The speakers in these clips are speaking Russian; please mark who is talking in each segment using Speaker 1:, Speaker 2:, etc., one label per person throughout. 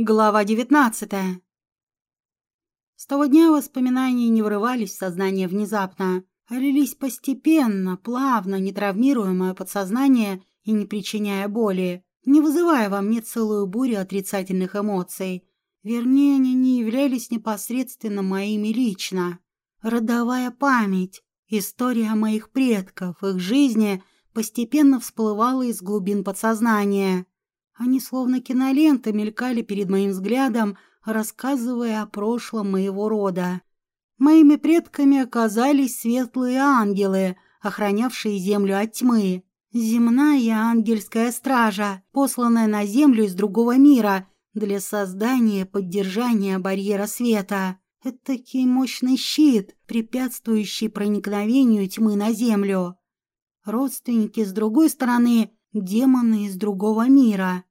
Speaker 1: Глава девятнадцатая. С того дня воспоминания не врывались в сознание внезапно, а лились постепенно, плавно, не травмируя мое подсознание и не причиняя боли, не вызывая во мне целую бурю отрицательных эмоций. Вернее, они не являлись непосредственно моими лично. Родовая память, история моих предков, их жизни постепенно всплывала из глубин подсознания – они словно киноленты мелькали перед моим взглядом, рассказывая о прошлом моего рода. Моими предками оказались светлые ангелы, охранявшие землю от тьмы. Земная ангельская стража, посланная на землю из другого мира для создания и поддержания барьера света. Этакий мощный щит, препятствующий проникновению тьмы на землю. Родственники, с другой стороны, демоны из другого мира.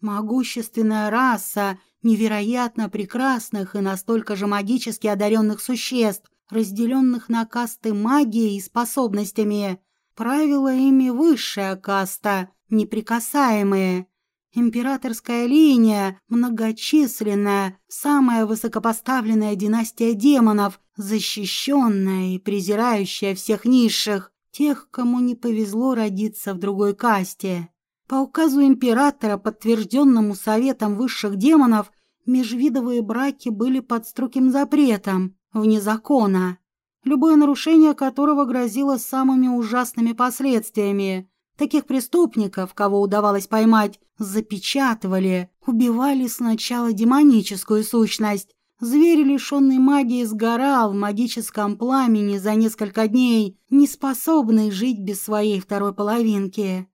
Speaker 1: Могущественная раса невероятно прекрасных и настолько же магически одаренных существ, разделенных на касты магии и способностями. Правила ими высшая каста, неприкасаемые. Императорская линия, многочисленная, самая высокопоставленная династия демонов, защищенная и презирающая всех низших, тех, кому не повезло родиться в другой касте. По указу императора, подтвержденному советом высших демонов, межвидовые браки были под строгим запретом, вне закона, любое нарушение которого грозило самыми ужасными последствиями. Таких преступников, кого удавалось поймать, запечатывали, убивали сначала демоническую сущность. Зверь, лишенный магии, сгорал в магическом пламени за несколько дней, не способный жить без своей второй половинки.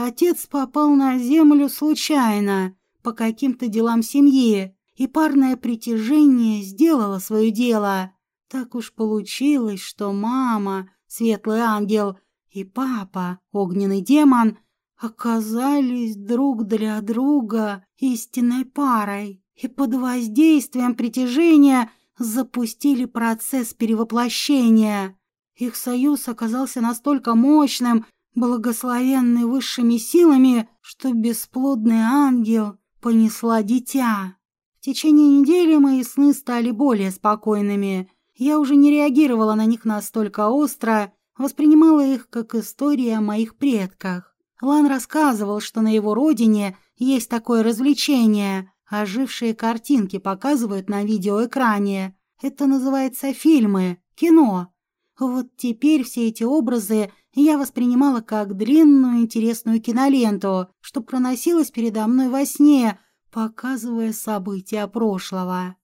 Speaker 1: Отец попал на землю случайно, по каким-то делам семьи, и парное притяжение сделало свое дело. Так уж получилось, что мама, светлый ангел, и папа, огненный демон, оказались друг для друга истинной парой и под воздействием притяжения запустили процесс перевоплощения. Их союз оказался настолько мощным, благословенный высшими силами, что бесплодный ангел понесла дитя. В течение недели мои сны стали более спокойными. Я уже не реагировала на них настолько остро, воспринимала их как истории о моих предках. Лан рассказывал, что на его родине есть такое развлечение. Ожившие картинки показывают на видеоэкране. Это называется фильмы, кино. Вот теперь все эти образы я воспринимала как длинную интересную киноленту, что проносилась передо мной во сне, показывая события прошлого.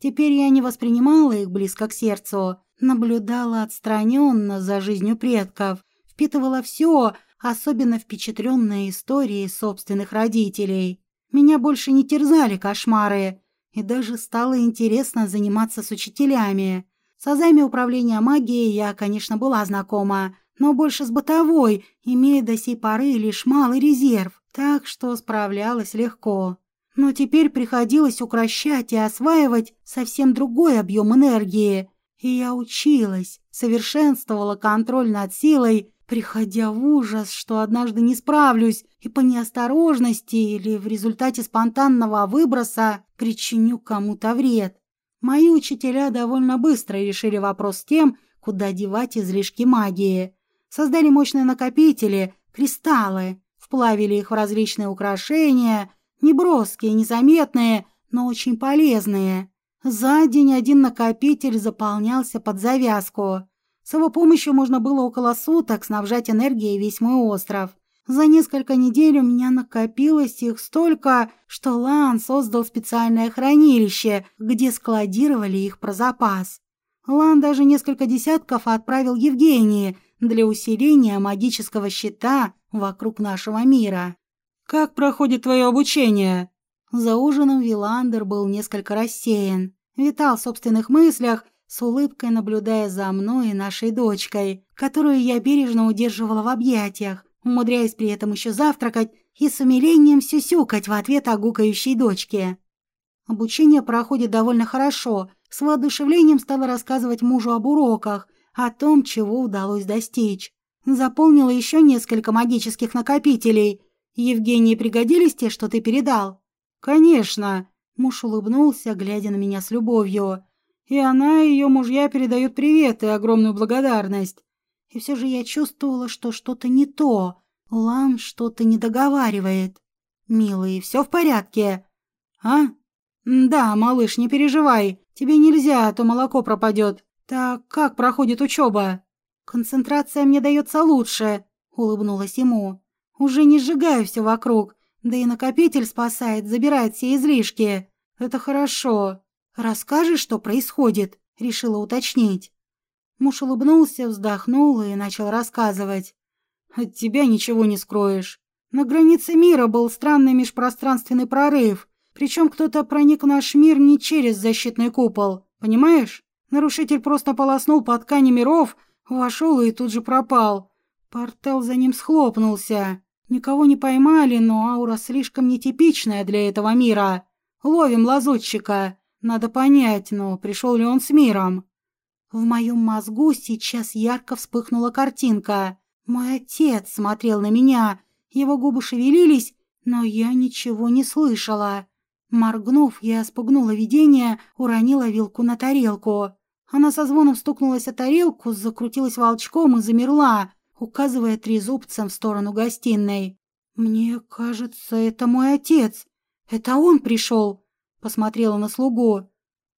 Speaker 1: Теперь я не воспринимала их близко к сердцу, наблюдала отстраненно за жизнью предков, впитывала все, особенно впечатленные истории собственных родителей. Меня больше не терзали кошмары, и даже стало интересно заниматься с учителями. С азами управления магией я, конечно, была знакома, но больше с бытовой, имея до сей поры лишь малый резерв, так что справлялась легко. Но теперь приходилось укращать и осваивать совсем другой объем энергии. И я училась, совершенствовала контроль над силой, приходя в ужас, что однажды не справлюсь и по неосторожности или в результате спонтанного выброса причиню кому-то вред. Мои учителя довольно быстро решили вопрос с тем, куда девать излишки магии создали мощные накопители, кристаллы, вплавили их в различные украшения, неброские, незаметные, но очень полезные. За день один накопитель заполнялся под завязку. С его помощью можно было около суток снабжать энергией весь мой остров. За несколько недель у меня накопилось их столько, что Лан создал специальное хранилище, где складировали их про запас. Лан даже несколько десятков отправил Евгении – для усиления магического щита вокруг нашего мира. «Как проходит твое обучение?» За ужином Виландер был несколько рассеян, витал в собственных мыслях, с улыбкой наблюдая за мной и нашей дочкой, которую я бережно удерживала в объятиях, умудряясь при этом еще завтракать и с умилением сюсюкать в ответ о гукающей дочке. Обучение проходит довольно хорошо. С воодушевлением стала рассказывать мужу об уроках, о том, чего удалось достичь. Заполнила еще несколько магических накопителей. Евгении пригодились те, что ты передал? Конечно, муж улыбнулся, глядя на меня с любовью. И она и ее мужья передают привет и огромную благодарность. И все же я чувствовала, что что-то не то. Лан что-то не договаривает. Милый, все в порядке? А? Да, малыш, не переживай. Тебе нельзя, а то молоко пропадет. Так как проходит учеба? Концентрация мне дается лучше, улыбнулась ему. Уже не сжигаю все вокруг. Да и накопитель спасает, забирает все излишки. Это хорошо. Расскажешь, что происходит? Решила уточнить. Муж улыбнулся, вздохнул и начал рассказывать. От тебя ничего не скроешь. На границе мира был странный межпространственный прорыв. Причем кто-то проник в наш мир не через защитный купол. Понимаешь? Нарушитель просто полоснул по ткани миров, вошел и тут же пропал. Портал за ним схлопнулся. Никого не поймали, но аура слишком нетипичная для этого мира. Ловим лазутчика. Надо понять, но пришел ли он с миром. В моем мозгу сейчас ярко вспыхнула картинка. Мой отец смотрел на меня. Его губы шевелились, но я ничего не слышала. Моргнув, я спугнула видение, уронила вилку на тарелку. Она со звоном стукнулась о тарелку, закрутилась волчком и замерла, указывая трезубцем в сторону гостиной. «Мне кажется, это мой отец. Это он пришел», — посмотрела на слугу.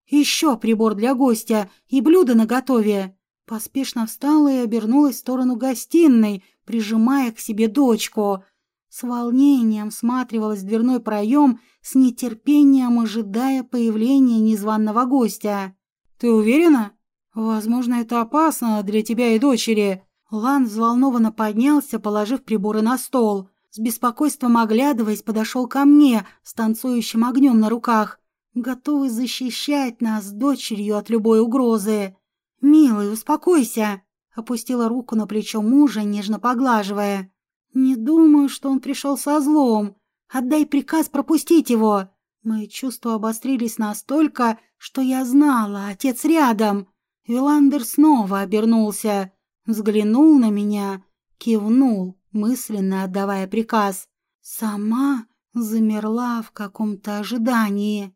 Speaker 1: «Еще прибор для гостя и блюдо наготове». Поспешно встала и обернулась в сторону гостиной, прижимая к себе дочку. С волнением всматривалась в дверной проем, с нетерпением ожидая появления незваного гостя. «Ты уверена? Возможно, это опасно для тебя и дочери», Лан взволнованно поднялся, положив приборы на стол. С беспокойством оглядываясь, подошел ко мне с танцующим огнем на руках, готовый защищать нас с дочерью от любой угрозы. «Милый, успокойся!» — опустила руку на плечо мужа, нежно поглаживая. «Не думаю, что он пришел со злом. Отдай приказ пропустить его!» Мои чувства обострились настолько, что я знала, отец рядом. Виландер снова обернулся взглянул на меня, кивнул, мысленно отдавая приказ. Сама замерла в каком-то ожидании.